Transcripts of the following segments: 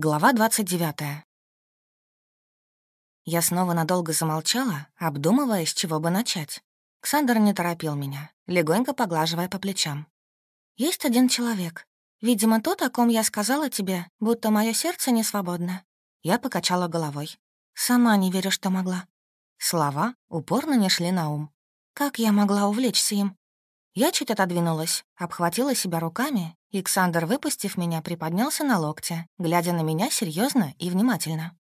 Глава 29. Я снова надолго замолчала, обдумывая, с чего бы начать. Ксандр не торопил меня, легонько поглаживая по плечам. «Есть один человек. Видимо, тот, о ком я сказала тебе, будто мое сердце не свободно». Я покачала головой. «Сама не верю, что могла». Слова упорно не шли на ум. Как я могла увлечься им? Я чуть отодвинулась, обхватила себя руками, и Ксандр, выпустив меня, приподнялся на локте, глядя на меня серьезно и внимательно.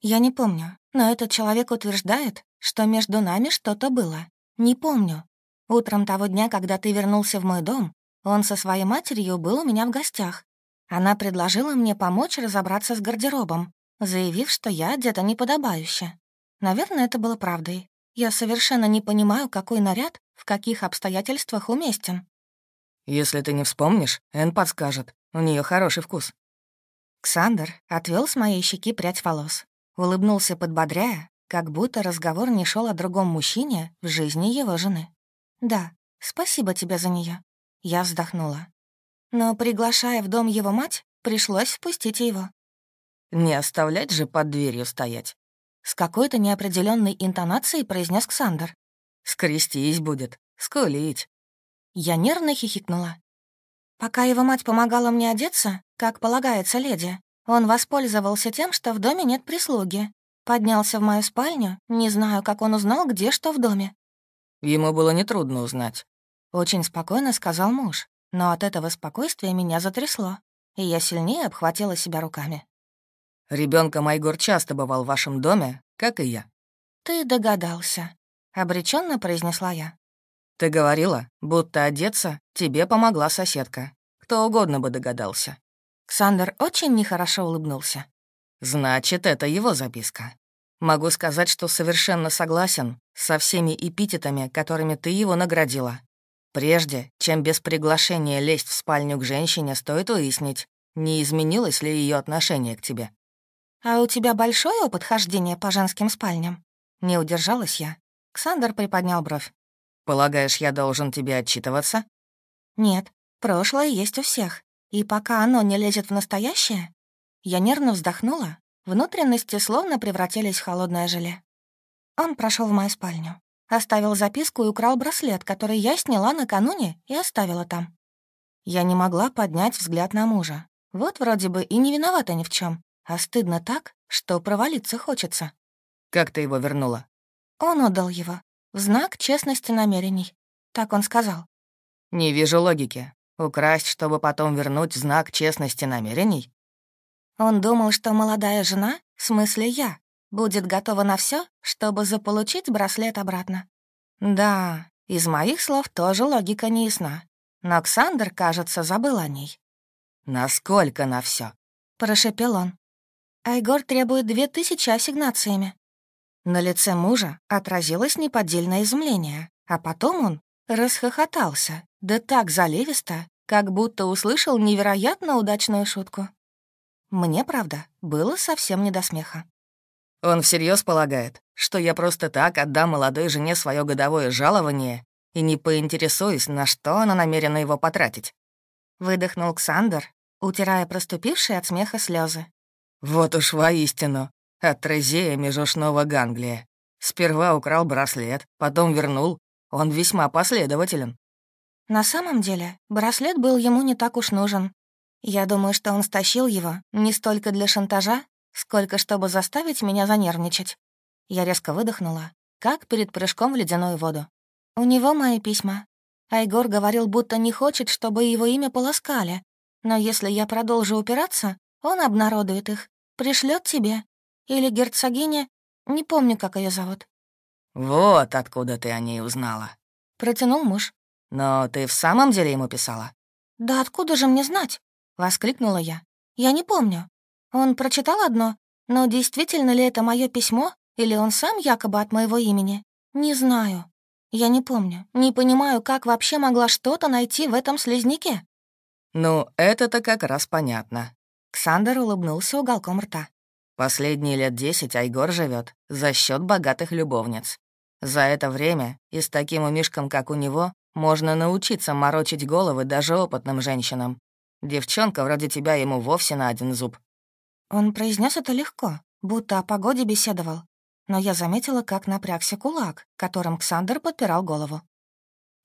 «Я не помню, но этот человек утверждает, что между нами что-то было. Не помню. Утром того дня, когда ты вернулся в мой дом, он со своей матерью был у меня в гостях. Она предложила мне помочь разобраться с гардеробом, заявив, что я одета неподобающе. Наверное, это было правдой. Я совершенно не понимаю, какой наряд в каких обстоятельствах уместен». «Если ты не вспомнишь, Эн подскажет. У нее хороший вкус». Ксандер отвел с моей щеки прядь волос, улыбнулся подбодряя, как будто разговор не шел о другом мужчине в жизни его жены. «Да, спасибо тебе за нее. Я вздохнула. Но, приглашая в дом его мать, пришлось впустить его. «Не оставлять же под дверью стоять», с какой-то неопределенной интонацией произнес Ксандр. «Скрестись будет, скулить». Я нервно хихикнула. Пока его мать помогала мне одеться, как полагается леди, он воспользовался тем, что в доме нет прислуги. Поднялся в мою спальню, не знаю, как он узнал, где что в доме. Ему было нетрудно узнать. Очень спокойно сказал муж, но от этого спокойствия меня затрясло, и я сильнее обхватила себя руками. Ребенка Майгор часто бывал в вашем доме, как и я. Ты догадался, обреченно произнесла я. Ты говорила, будто одеться тебе помогла соседка. Кто угодно бы догадался. Ксандер очень нехорошо улыбнулся. Значит, это его записка. Могу сказать, что совершенно согласен со всеми эпитетами, которыми ты его наградила. Прежде, чем без приглашения лезть в спальню к женщине, стоит выяснить, не изменилось ли ее отношение к тебе. «А у тебя большое подхождение по женским спальням?» Не удержалась я. Ксандр приподнял бровь. «Полагаешь, я должен тебе отчитываться?» «Нет, прошлое есть у всех. И пока оно не лезет в настоящее...» Я нервно вздохнула. Внутренности словно превратились в холодное желе. Он прошел в мою спальню. Оставил записку и украл браслет, который я сняла накануне и оставила там. Я не могла поднять взгляд на мужа. Вот вроде бы и не виновата ни в чем, а стыдно так, что провалиться хочется». «Как ты его вернула?» «Он отдал его. В знак честности намерений. Так он сказал». «Не вижу логики. Украсть, чтобы потом вернуть знак честности намерений?» Он думал, что молодая жена, в смысле я, будет готова на все, чтобы заполучить браслет обратно. Да, из моих слов тоже логика не ясна. Но Ксандр, кажется, забыл о ней. «Насколько на все? прошепел он. Айгор требует две тысячи ассигнациями». На лице мужа отразилось неподдельное изумление, а потом он расхохотался, да так заливисто, как будто услышал невероятно удачную шутку. Мне, правда, было совсем не до смеха. Он всерьез полагает, что я просто так отдам молодой жене свое годовое жалование и не поинтересуюсь, на что она намерена его потратить. Выдохнул Ксандр, утирая проступившие от смеха слезы. Вот уж воистину, отрезея межушного Ганглия. Сперва украл браслет, потом вернул. Он весьма последователен. На самом деле, браслет был ему не так уж нужен. Я думаю, что он стащил его не столько для шантажа, сколько чтобы заставить меня занервничать. Я резко выдохнула, как перед прыжком в ледяную воду. У него мои письма. Айгор говорил, будто не хочет, чтобы его имя полоскали. Но если я продолжу упираться, он обнародует их, пришлет тебе? Или герцогиня? Не помню, как ее зовут». «Вот откуда ты о ней узнала», — протянул муж. «Но ты в самом деле ему писала?» «Да откуда же мне знать?» — воскликнула я. «Я не помню. Он прочитал одно, но действительно ли это мое письмо, или он сам якобы от моего имени? Не знаю. Я не помню, не понимаю, как вообще могла что-то найти в этом слизняке». «Ну, это-то как раз понятно», Александр улыбнулся уголком рта. «Последние лет десять Айгор живет за счет богатых любовниц. За это время и с таким умишком, как у него, можно научиться морочить головы даже опытным женщинам. Девчонка вроде тебя ему вовсе на один зуб». Он произнес это легко, будто о погоде беседовал. Но я заметила, как напрягся кулак, которым Ксандр подпирал голову.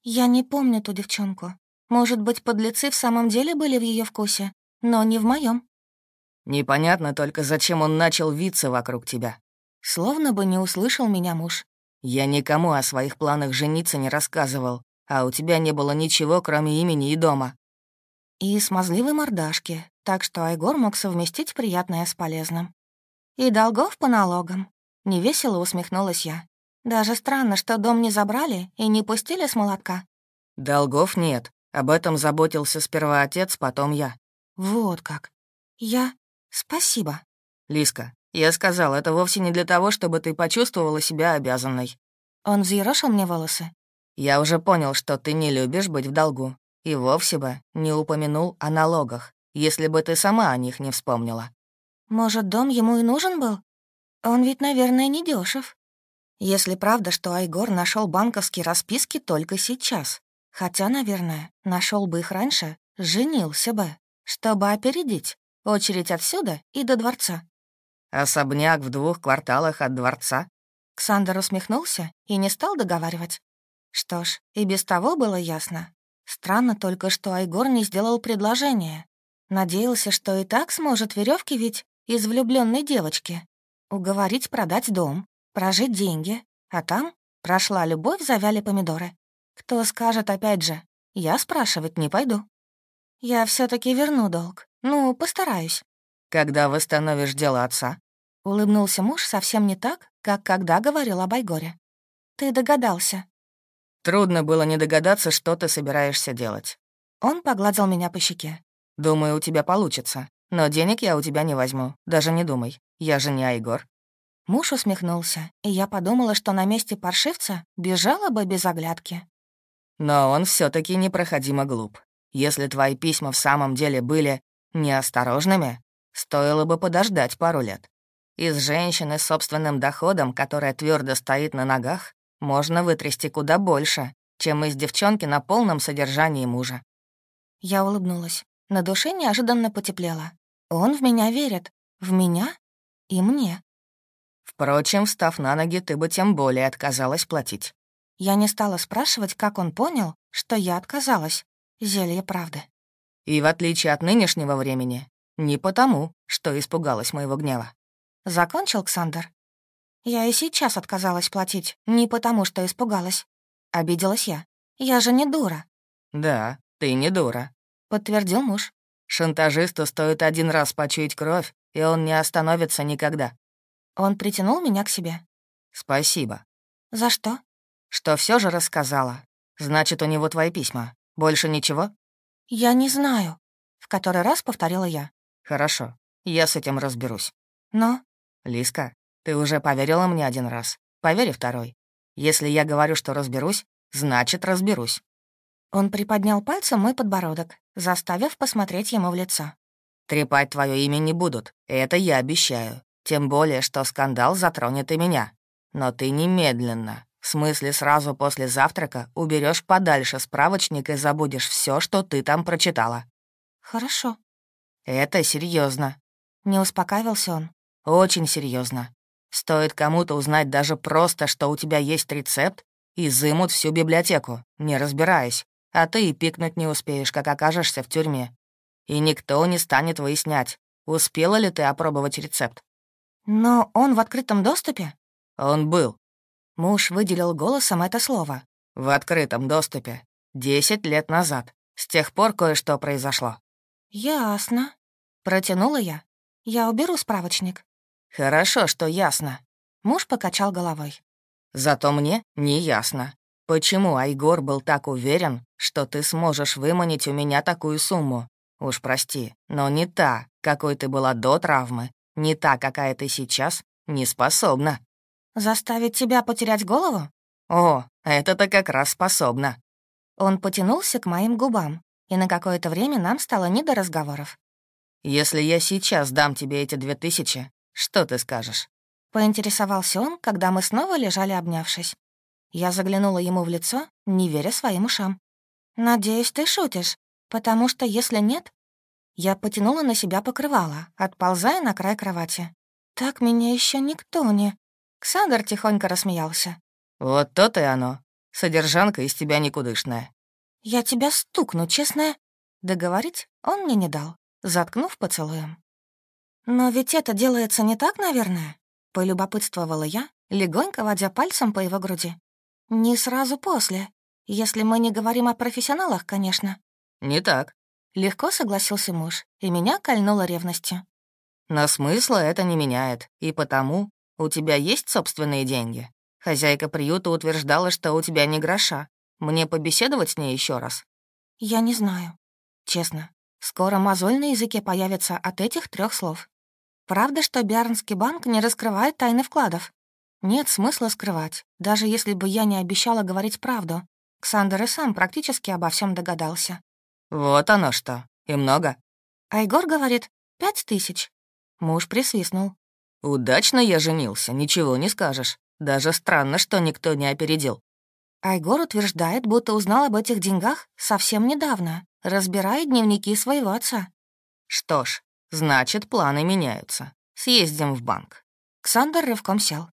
«Я не помню ту девчонку. Может быть, подлецы в самом деле были в ее вкусе, но не в моем. Непонятно только, зачем он начал виться вокруг тебя. Словно бы не услышал меня муж. Я никому о своих планах жениться не рассказывал, а у тебя не было ничего, кроме имени и дома. И смазливой мордашки, так что Айгор мог совместить приятное с полезным. И долгов по налогам. Невесело усмехнулась я. Даже странно, что дом не забрали и не пустили с молотка. Долгов нет. Об этом заботился сперва отец, потом я. Вот как. Я... «Спасибо». «Лиска, я сказал, это вовсе не для того, чтобы ты почувствовала себя обязанной». Он взъерошил мне волосы. «Я уже понял, что ты не любишь быть в долгу. И вовсе бы не упомянул о налогах, если бы ты сама о них не вспомнила». «Может, дом ему и нужен был? Он ведь, наверное, не дешев. Если правда, что Айгор нашел банковские расписки только сейчас. Хотя, наверное, нашел бы их раньше, женился бы, чтобы опередить. Очередь отсюда и до дворца». «Особняк в двух кварталах от дворца?» Ксандер усмехнулся и не стал договаривать. Что ж, и без того было ясно. Странно только, что Айгор не сделал предложение. Надеялся, что и так сможет веревки ведь из влюбленной девочки. Уговорить продать дом, прожить деньги, а там прошла любовь, завяли помидоры. Кто скажет опять же, я спрашивать не пойду. Я все таки верну долг, «Ну, постараюсь». «Когда восстановишь дело отца?» Улыбнулся муж совсем не так, как когда говорил об Айгоре. «Ты догадался». «Трудно было не догадаться, что ты собираешься делать». Он погладил меня по щеке. «Думаю, у тебя получится. Но денег я у тебя не возьму. Даже не думай. Я же не Айгор». Муж усмехнулся, и я подумала, что на месте паршивца бежала бы без оглядки. Но он все таки непроходимо глуп. Если твои письма в самом деле были неосторожными, стоило бы подождать пару лет. Из женщины с собственным доходом, которая твердо стоит на ногах, можно вытрясти куда больше, чем из девчонки на полном содержании мужа. Я улыбнулась. На душе неожиданно потеплело. Он в меня верит. В меня и мне. Впрочем, встав на ноги, ты бы тем более отказалась платить. Я не стала спрашивать, как он понял, что я отказалась. Зелье правды. И в отличие от нынешнего времени, не потому, что испугалась моего гнева. Закончил Ксандр. Я и сейчас отказалась платить, не потому, что испугалась. Обиделась я. Я же не дура. Да, ты не дура, подтвердил муж. Шантажисту стоит один раз почуять кровь, и он не остановится никогда. Он притянул меня к себе. Спасибо. За что? Что все же рассказала. Значит, у него твои письма. Больше ничего? «Я не знаю», — в который раз повторила я. «Хорошо, я с этим разберусь». «Но...» «Лиска, ты уже поверила мне один раз. Повери второй. Если я говорю, что разберусь, значит, разберусь». Он приподнял пальцем мой подбородок, заставив посмотреть ему в лицо. «Трепать твое имя не будут, это я обещаю. Тем более, что скандал затронет и меня. Но ты немедленно в смысле, сразу после завтрака уберешь подальше справочник и забудешь все, что ты там прочитала». «Хорошо». «Это серьезно. Не успокаивался он? «Очень серьезно. Стоит кому-то узнать даже просто, что у тебя есть рецепт, изымут всю библиотеку, не разбираясь, а ты и пикнуть не успеешь, как окажешься в тюрьме. И никто не станет выяснять, успела ли ты опробовать рецепт. Но он в открытом доступе? Он был. Муж выделил голосом это слово. «В открытом доступе. Десять лет назад. С тех пор кое-что произошло». «Ясно», — протянула я. «Я уберу справочник». «Хорошо, что ясно». Муж покачал головой. «Зато мне не ясно. Почему Айгор был так уверен, что ты сможешь выманить у меня такую сумму? Уж прости, но не та, какой ты была до травмы, не та, какая ты сейчас, не способна». «Заставить тебя потерять голову?» «О, это-то как раз способно». Он потянулся к моим губам, и на какое-то время нам стало не до разговоров. «Если я сейчас дам тебе эти две тысячи, что ты скажешь?» Поинтересовался он, когда мы снова лежали обнявшись. Я заглянула ему в лицо, не веря своим ушам. «Надеюсь, ты шутишь, потому что если нет...» Я потянула на себя покрывало, отползая на край кровати. «Так меня еще никто не...» Ксандр тихонько рассмеялся. «Вот то-то и оно. Содержанка из тебя никудышная». «Я тебя стукну, честное». Договорить он мне не дал, заткнув поцелуем. «Но ведь это делается не так, наверное?» — полюбопытствовала я, легонько водя пальцем по его груди. «Не сразу после, если мы не говорим о профессионалах, конечно». «Не так». Легко согласился муж, и меня кольнуло ревностью. «Но смысла это не меняет, и потому у тебя есть собственные деньги? Хозяйка приюта утверждала, что у тебя не гроша. Мне побеседовать с ней еще раз?» «Я не знаю. Честно, скоро мозоль на языке появится от этих трех слов. Правда, что Бернский банк не раскрывает тайны вкладов? Нет смысла скрывать, даже если бы я не обещала говорить правду. Ксандер и сам практически обо всем догадался». «Вот оно что. И много?» Айгор говорит, пять тысяч. Муж присвистнул. «Удачно я женился, ничего не скажешь. Даже странно, что никто не опередил». Айгор утверждает, будто узнал об этих деньгах совсем недавно, разбирая дневники своего отца. «Что ж, значит, планы меняются. Съездим в банк». Ксандр рывком сел.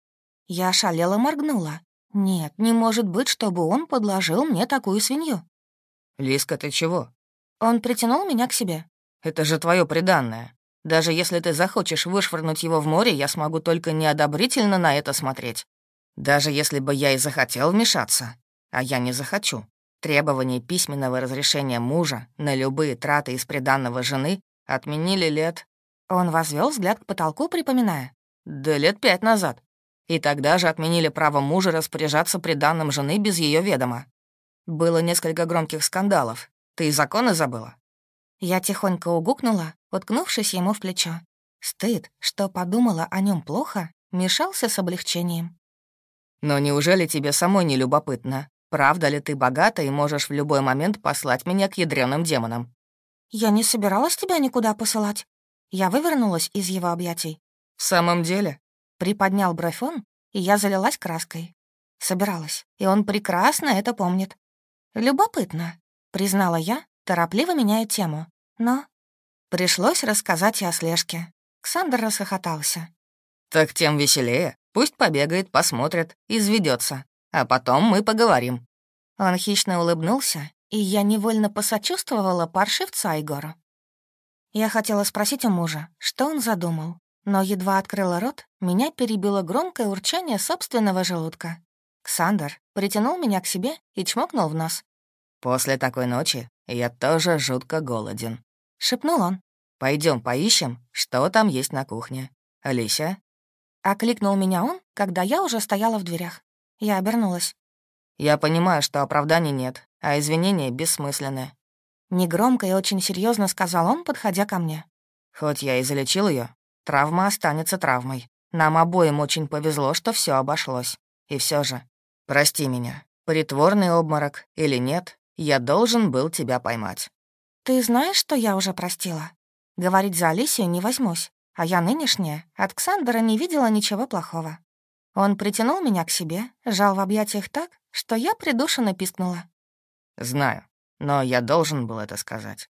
Я шалела моргнула. «Нет, не может быть, чтобы он подложил мне такую свинью». «Лиска, ты чего?» Он притянул меня к себе. «Это же твое преданное. Даже если ты захочешь вышвырнуть его в море, я смогу только неодобрительно на это смотреть. Даже если бы я и захотел вмешаться, а я не захочу. Требование письменного разрешения мужа на любые траты из приданного жены отменили лет... Он возвел взгляд к потолку, припоминая. Да лет пять назад. И тогда же отменили право мужа распоряжаться приданным жены без ее ведома. Было несколько громких скандалов. Ты и законы забыла? Я тихонько угукнула, уткнувшись ему в плечо. Стыд, что подумала о нем плохо, мешался с облегчением. «Но неужели тебе самой не любопытно? Правда ли ты богата и можешь в любой момент послать меня к ядреным демонам?» «Я не собиралась тебя никуда посылать». Я вывернулась из его объятий. «В самом деле?» Приподнял бровь он, и я залилась краской. Собиралась, и он прекрасно это помнит. «Любопытно», — признала я, торопливо меняя тему. «Но Пришлось рассказать и о слежке. Ксандр расхохотался. «Так тем веселее. Пусть побегает, посмотрит, изведется. А потом мы поговорим». Он хищно улыбнулся, и я невольно посочувствовала паршивца Айгору. Я хотела спросить у мужа, что он задумал, но едва открыла рот, меня перебило громкое урчание собственного желудка. Ксандр притянул меня к себе и чмокнул в нос. «После такой ночи я тоже жутко голоден», — шепнул он. Пойдем поищем, что там есть на кухне. Алися?» Окликнул а меня он, когда я уже стояла в дверях. Я обернулась. «Я понимаю, что оправданий нет, а извинения бессмысленны». Негромко и очень серьезно сказал он, подходя ко мне. «Хоть я и залечил ее, травма останется травмой. Нам обоим очень повезло, что все обошлось. И все же, прости меня, притворный обморок или нет, я должен был тебя поймать. «Ты знаешь, что я уже простила?» Говорить за Алисию не возьмусь, а я нынешняя от Ксандера не видела ничего плохого. Он притянул меня к себе, жал в объятиях так, что я придушенно пискнула. «Знаю, но я должен был это сказать.